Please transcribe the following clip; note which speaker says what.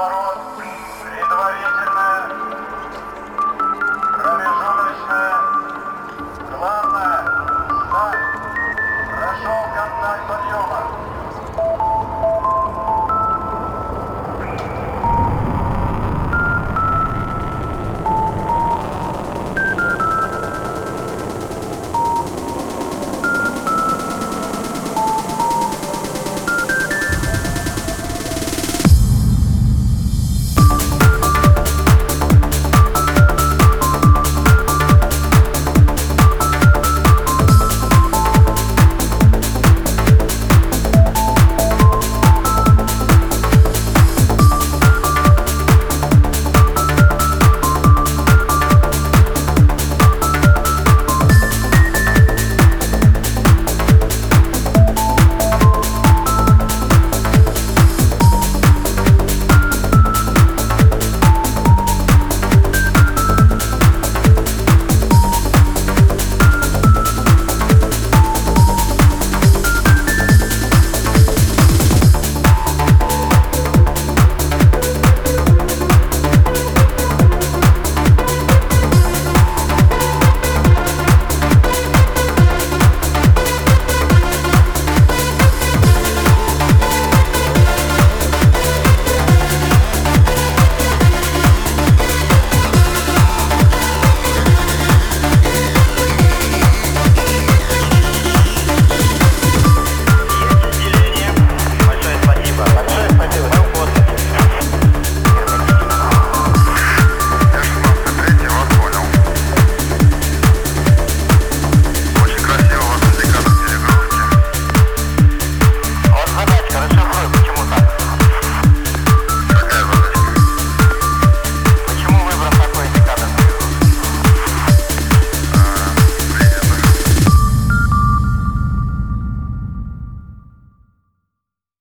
Speaker 1: آخرون